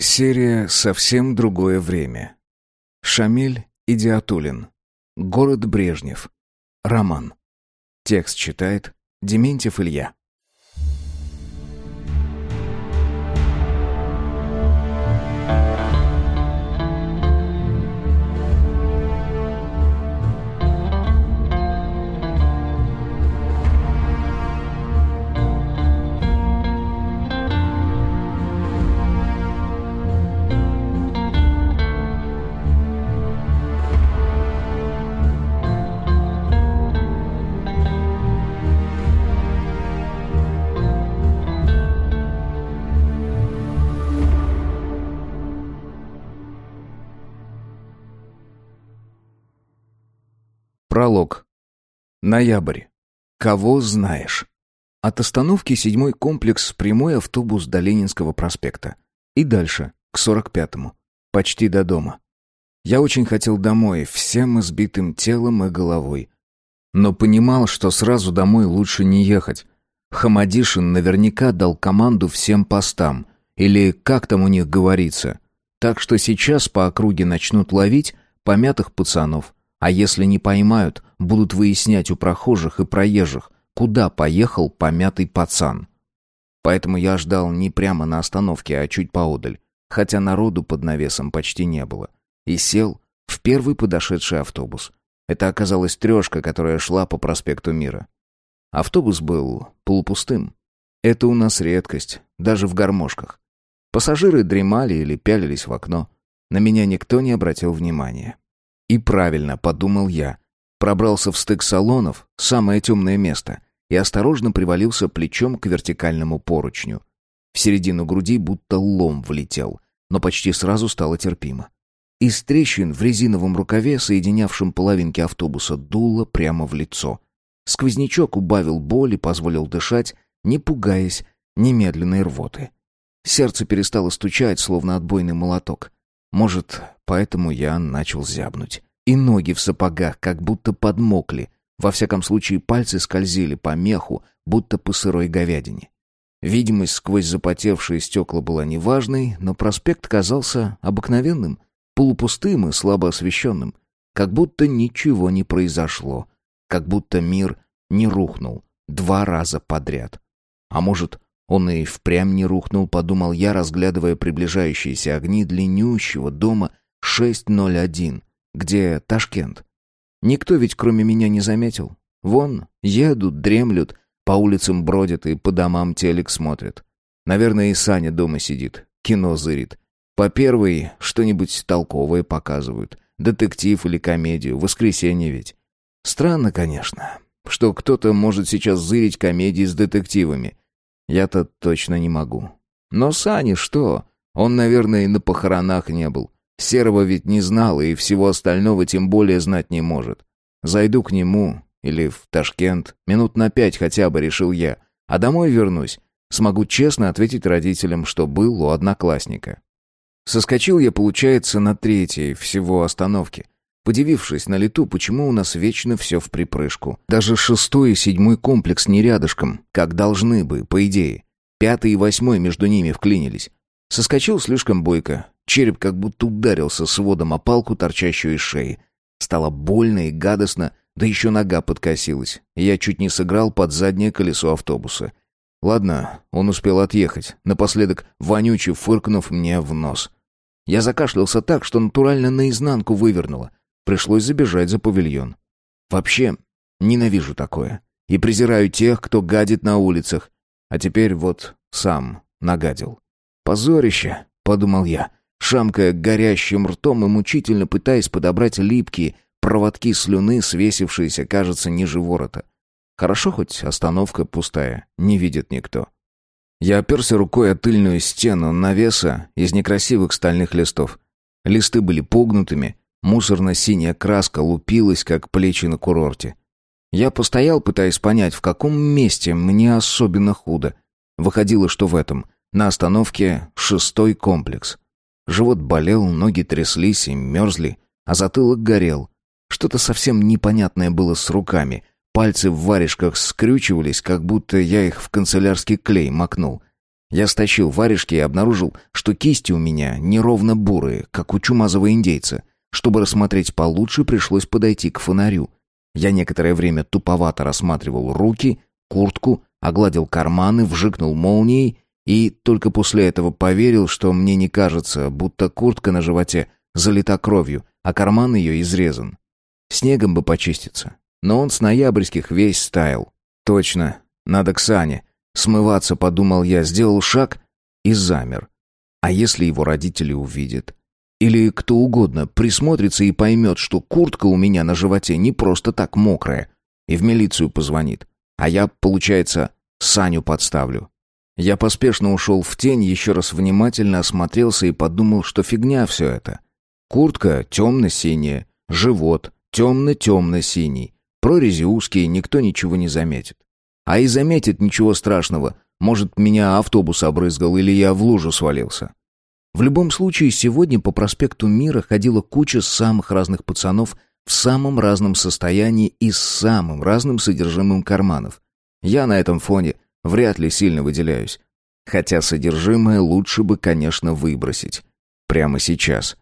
Серия «Совсем другое время». Шамиль Идиатулин. Город Брежнев. Роман. Текст читает Дементьев Илья. Ноябрь. Кого знаешь? От остановки седьмой комплекс прямой автобус до Ленинского проспекта. И дальше, к сорок пятому. Почти до дома. Я очень хотел домой, всем избитым телом и головой. Но понимал, что сразу домой лучше не ехать. Хамадишин наверняка дал команду всем постам. Или как там у них говорится. Так что сейчас по округе начнут ловить помятых пацанов – а если не поймают, будут выяснять у прохожих и проезжих, куда поехал помятый пацан. Поэтому я ждал не прямо на остановке, а чуть поодаль, хотя народу под навесом почти не было. И сел в первый подошедший автобус. Это оказалась трешка, которая шла по проспекту Мира. Автобус был полупустым. Это у нас редкость, даже в гармошках. Пассажиры дремали или пялились в окно. На меня никто не обратил внимания. И правильно, подумал я. Пробрался в стык салонов, самое темное место, и осторожно привалился плечом к вертикальному поручню. В середину груди будто лом влетел, но почти сразу стало терпимо. Из трещин в резиновом рукаве, соединявшем половинки автобуса, дуло прямо в лицо. Сквознячок убавил боль и позволил дышать, не пугаясь немедленной рвоты. Сердце перестало стучать, словно отбойный молоток. Может, поэтому я начал зябнуть. И ноги в сапогах как будто подмокли. Во всяком случае, пальцы скользили по меху, будто по сырой говядине. Видимость сквозь запотевшие стекла была неважной, но проспект казался обыкновенным, полупустым и слабо освещенным. Как будто ничего не произошло. Как будто мир не рухнул два раза подряд. А может, он и впрямь не рухнул, подумал я, разглядывая приближающиеся огни длиннющего дома 601, где Ташкент. Никто ведь кроме меня не заметил. Вон, едут, дремлют, по улицам бродят и по домам телек смотрят. Наверное, и Саня дома сидит, кино зырит. По первой что-нибудь толковое показывают. Детектив или комедию, воскресенье ведь. Странно, конечно, что кто-то может сейчас зырить комедии с детективами. Я-то точно не могу. Но Сани что? Он, наверное, и на похоронах не был. Серого ведь не знал, и всего остального тем более знать не может. Зайду к нему или в Ташкент, минут на пять хотя бы, решил я. А домой вернусь. Смогу честно ответить родителям, что был у одноклассника. Соскочил я, получается, на третьей всего остановке подивившись на лету, почему у нас вечно все в припрыжку. Даже шестой и седьмой комплекс не рядышком, как должны бы, по идее. Пятый и восьмой между ними вклинились. Соскочил слишком бойко. Череп как будто ударился сводом о палку, торчащую из шеи. Стало больно и гадостно, да еще нога подкосилась. Я чуть не сыграл под заднее колесо автобуса. Ладно, он успел отъехать, напоследок вонючий фыркнув мне в нос. Я закашлялся так, что натурально наизнанку вывернуло. Пришлось забежать за павильон. Вообще, ненавижу такое. И презираю тех, кто гадит на улицах. А теперь вот сам нагадил. «Позорище», — подумал я, шамкая горящим ртом и мучительно пытаясь подобрать липкие проводки слюны, свесившиеся, кажется, ниже ворота. Хорошо хоть остановка пустая, не видит никто. Я оперся рукой о тыльную стену навеса из некрасивых стальных листов. Листы были погнутыми, Мусорно-синяя краска лупилась, как плечи на курорте. Я постоял, пытаясь понять, в каком месте мне особенно худо. Выходило, что в этом. На остановке шестой комплекс. Живот болел, ноги тряслись и мерзли, а затылок горел. Что-то совсем непонятное было с руками. Пальцы в варежках скрючивались, как будто я их в канцелярский клей макнул. Я стащил варежки и обнаружил, что кисти у меня неровно бурые, как у чумазого индейца. Чтобы рассмотреть получше, пришлось подойти к фонарю. Я некоторое время туповато рассматривал руки, куртку, огладил карманы, вжикнул молнией и только после этого поверил, что мне не кажется, будто куртка на животе залита кровью, а карман ее изрезан. Снегом бы почиститься. Но он с ноябрьских весь стаял. Точно, надо к Сане. Смываться, подумал я, сделал шаг и замер. А если его родители увидят? Или кто угодно присмотрится и поймет, что куртка у меня на животе не просто так мокрая, и в милицию позвонит. А я, получается, Саню подставлю. Я поспешно ушел в тень, еще раз внимательно осмотрелся и подумал, что фигня все это. Куртка темно-синяя, живот темно-темно-синий, прорези узкие, никто ничего не заметит. А и заметит ничего страшного, может, меня автобус обрызгал или я в лужу свалился. В любом случае, сегодня по проспекту Мира ходила куча самых разных пацанов в самом разном состоянии и с самым разным содержимым карманов. Я на этом фоне вряд ли сильно выделяюсь. Хотя содержимое лучше бы, конечно, выбросить. Прямо сейчас.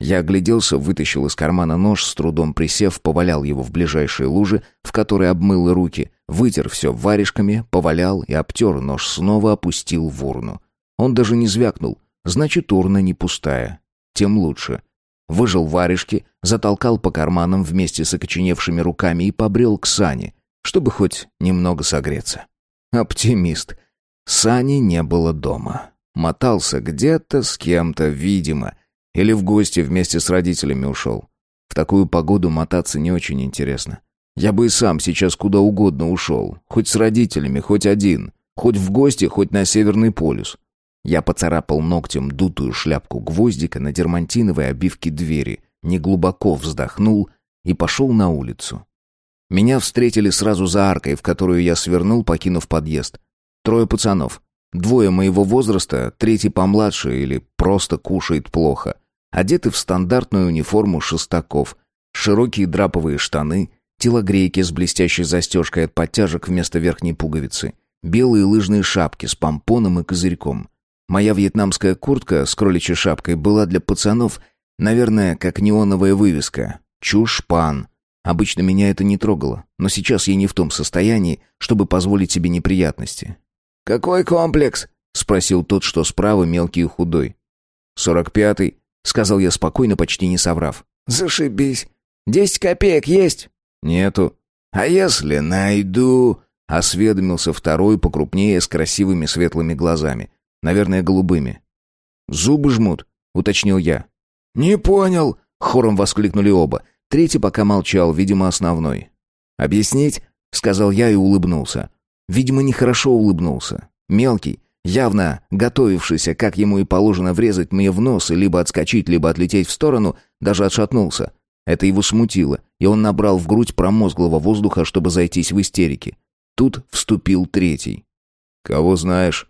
Я огляделся, вытащил из кармана нож, с трудом присев, повалял его в ближайшие лужи, в которые обмыл руки, вытер все варежками, повалял и обтер нож, снова опустил в урну. Он даже не звякнул, значит, урна не пустая. Тем лучше. Выжил варежки, затолкал по карманам вместе с окоченевшими руками и побрел к Сане, чтобы хоть немного согреться. Оптимист. Сани не было дома. Мотался где-то с кем-то, видимо, или в гости вместе с родителями ушел. В такую погоду мотаться не очень интересно. Я бы и сам сейчас куда угодно ушел. Хоть с родителями, хоть один. Хоть в гости, хоть на Северный полюс. Я поцарапал ногтем дутую шляпку гвоздика на дермантиновой обивке двери, неглубоко вздохнул и пошел на улицу. Меня встретили сразу за аркой, в которую я свернул, покинув подъезд. Трое пацанов. Двое моего возраста, третий помладше или просто кушает плохо. Одеты в стандартную униформу шестаков. Широкие драповые штаны, телогрейки с блестящей застежкой от подтяжек вместо верхней пуговицы. Белые лыжные шапки с помпоном и козырьком. Моя вьетнамская куртка с кроличьей шапкой была для пацанов, наверное, как неоновая вывеска. Чушпан. Обычно меня это не трогало, но сейчас я не в том состоянии, чтобы позволить себе неприятности. «Какой комплекс?» — спросил тот, что справа мелкий и худой. «Сорок пятый», сказал я спокойно, почти не соврав. Зашибись. Десять копеек есть? Нету. А если найду? осведомился второй, покрупнее, с красивыми светлыми глазами, наверное, голубыми. Зубы жмут, уточнил я. Не понял, хором воскликнули оба. Третий пока молчал, видимо, основной. Объяснить? сказал я и улыбнулся. Видимо, нехорошо улыбнулся. Мелкий, явно готовившийся, как ему и положено, врезать мне в нос и либо отскочить, либо отлететь в сторону, даже отшатнулся. Это его смутило, и он набрал в грудь промозглого воздуха, чтобы зайтись в истерике. Тут вступил третий. «Кого знаешь?»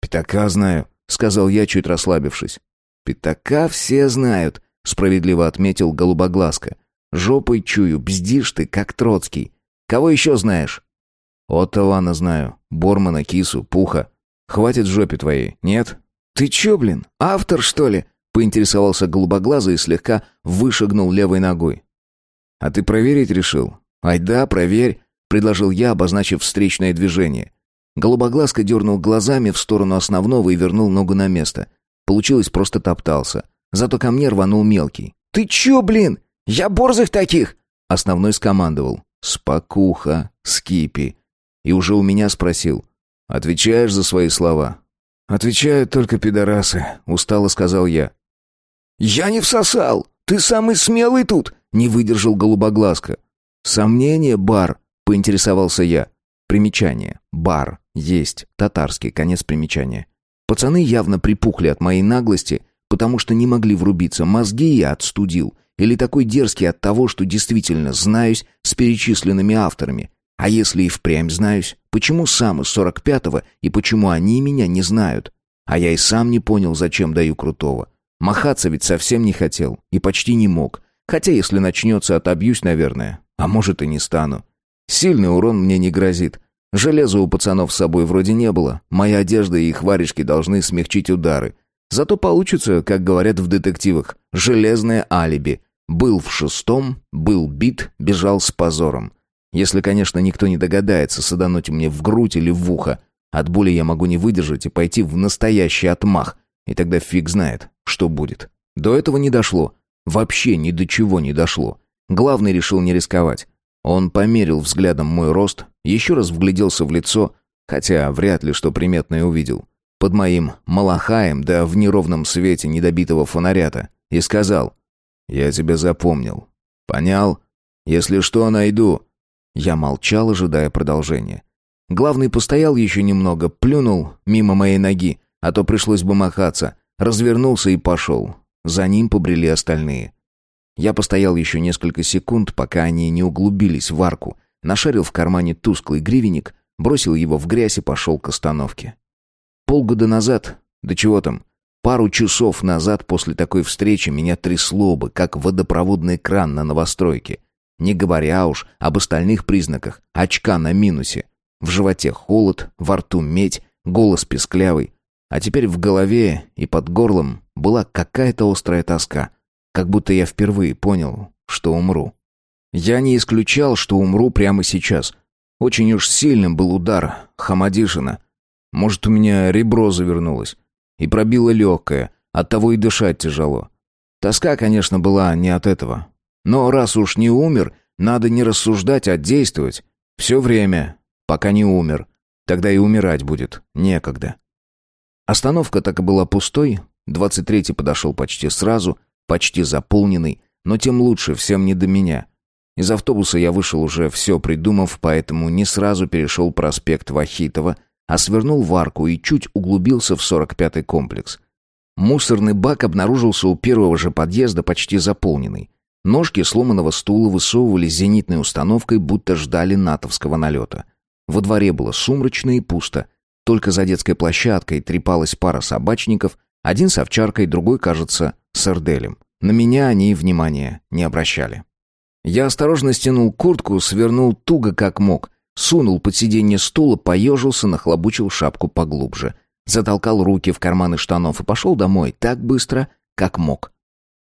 «Пятака знаю», — сказал я, чуть расслабившись. «Пятака все знают», — справедливо отметил голубоглазка. «Жопой чую, бздишь ты, как Троцкий. Кого еще знаешь?» «Отто Вана знаю, Бормана, Кису, Пуха. Хватит жопе твоей, нет? Ты чё, блин, автор, что ли? Поинтересовался голубоглазый и слегка вышагнул левой ногой. А ты проверить решил? Ай да, проверь, предложил я, обозначив встречное движение. Голубоглазка дернул глазами в сторону основного и вернул ногу на место. Получилось просто топтался. Зато ко мне рванул мелкий. «Ты чё, блин? Я борзых таких!» Основной скомандовал. «Спокуха, скипи». И уже у меня спросил. Отвечаешь за свои слова?» «Отвечают только пидорасы», — устало сказал я. «Я не всосал! Ты самый смелый тут!» — не выдержал голубоглазка. «Сомнение, бар», — поинтересовался я. Примечание. Бар. Есть. Татарский. Конец примечания. Пацаны явно припухли от моей наглости, потому что не могли врубиться. Мозги я отстудил. Или такой дерзкий от того, что действительно знаюсь с перечисленными авторами. А если и впрямь знаюсь, почему сам из сорок пятого и почему они меня не знают? А я и сам не понял, зачем даю крутого. Махаться ведь совсем не хотел и почти не мог. Хотя если начнется, отобьюсь, наверное. А может и не стану. Сильный урон мне не грозит. Железа у пацанов с собой вроде не было. Моя одежда и их варежки должны смягчить удары. Зато получится, как говорят в детективах, железное алиби. Был в шестом, был бит, бежал с позором. Если, конечно, никто не догадается садануть мне в грудь или в ухо. От боли я могу не выдержать и пойти в настоящий отмах. И тогда фиг знает, что будет. До этого не дошло. Вообще ни до чего не дошло. Главный решил не рисковать. Он померил взглядом мой рост, еще раз вгляделся в лицо, хотя вряд ли что приметное увидел. Под моим малахаем, да в неровном свете недобитого фонарята, и сказал «Я тебя запомнил. Понял? Если что, найду». Я молчал, ожидая продолжения. Главный постоял еще немного, плюнул мимо моей ноги, а то пришлось бы махаться, развернулся и пошел. За ним побрели остальные. Я постоял еще несколько секунд, пока они не углубились в арку, нашарил в кармане тусклый гривенник, бросил его в грязь и пошел к остановке. Полгода назад, да чего там, пару часов назад после такой встречи меня трясло бы, как водопроводный кран на новостройке. Не говоря уж об остальных признаках, очка на минусе. В животе холод, во рту медь, голос песклявый. А теперь в голове и под горлом была какая-то острая тоска — как будто я впервые понял, что умру. Я не исключал, что умру прямо сейчас. Очень уж сильным был удар Хамадишина. Может, у меня ребро завернулось. И пробило легкое, оттого и дышать тяжело. Тоска, конечно, была не от этого. Но раз уж не умер, надо не рассуждать, а действовать. Все время, пока не умер. Тогда и умирать будет некогда. Остановка так и была пустой. Двадцать третий подошел почти сразу — почти заполненный, но тем лучше, всем не до меня. Из автобуса я вышел уже все придумав, поэтому не сразу перешел проспект Вахитова, а свернул в арку и чуть углубился в 45-й комплекс. Мусорный бак обнаружился у первого же подъезда почти заполненный. Ножки сломанного стула высовывались зенитной установкой, будто ждали натовского налета. Во дворе было сумрачно и пусто. Только за детской площадкой трепалась пара собачников, один с овчаркой, другой, кажется, с Эрделем. На меня они внимания не обращали. Я осторожно стянул куртку, свернул туго как мог, сунул под сиденье стула, поежился, нахлобучил шапку поглубже. Затолкал руки в карманы штанов и пошел домой так быстро, как мог.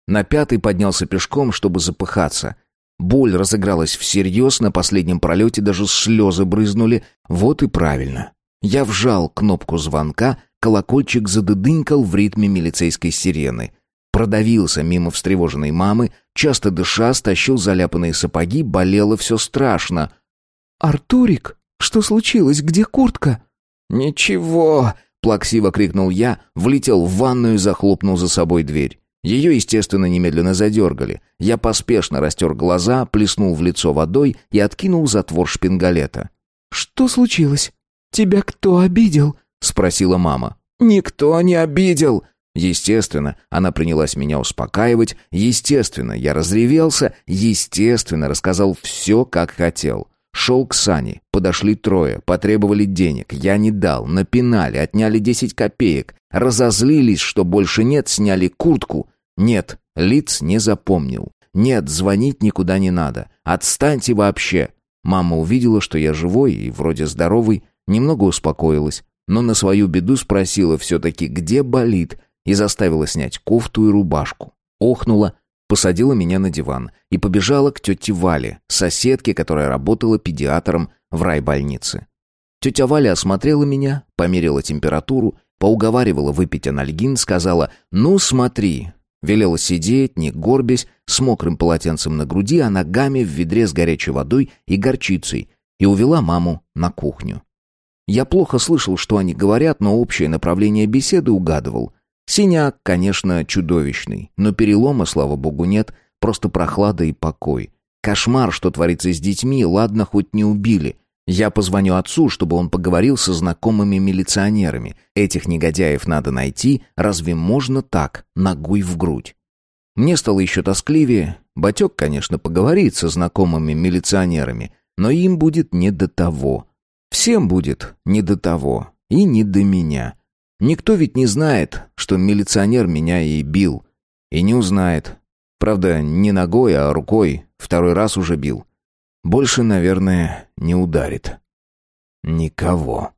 На пятый поднялся пешком, чтобы запыхаться. Боль разыгралась всерьез, на последнем пролете даже слезы брызнули. Вот и правильно. Я вжал кнопку звонка, колокольчик задыдынькал в ритме милицейской сирены продавился мимо встревоженной мамы, часто дыша, стащил заляпанные сапоги, болело все страшно. «Артурик, что случилось? Где куртка?» «Ничего!» — плаксиво крикнул я, влетел в ванную и захлопнул за собой дверь. Ее, естественно, немедленно задергали. Я поспешно растер глаза, плеснул в лицо водой и откинул затвор шпингалета. «Что случилось? Тебя кто обидел?» — спросила мама. «Никто не обидел!» Естественно, она принялась меня успокаивать, естественно, я разревелся, естественно, рассказал все, как хотел. Шел к Сане, подошли трое, потребовали денег, я не дал, напинали, отняли десять копеек, разозлились, что больше нет, сняли куртку. Нет, лиц не запомнил. Нет, звонить никуда не надо. Отстаньте вообще. Мама увидела, что я живой и вроде здоровый, немного успокоилась, но на свою беду спросила все-таки, где болит, и заставила снять кофту и рубашку. Охнула, посадила меня на диван и побежала к тете Вале, соседке, которая работала педиатром в райбольнице. Тетя Валя осмотрела меня, померила температуру, поуговаривала выпить анальгин, сказала «Ну, смотри». Велела сидеть, не горбясь, с мокрым полотенцем на груди, а ногами в ведре с горячей водой и горчицей, и увела маму на кухню. Я плохо слышал, что они говорят, но общее направление беседы угадывал. Синяк, конечно, чудовищный, но перелома, слава богу, нет, просто прохлада и покой. Кошмар, что творится с детьми, ладно, хоть не убили. Я позвоню отцу, чтобы он поговорил со знакомыми милиционерами. Этих негодяев надо найти, разве можно так, ногой в грудь? Мне стало еще тоскливее. Батек, конечно, поговорит со знакомыми милиционерами, но им будет не до того. Всем будет не до того. И не до меня. Никто ведь не знает, что милиционер меня и бил. И не узнает. Правда, не ногой, а рукой. Второй раз уже бил. Больше, наверное, не ударит. Никого.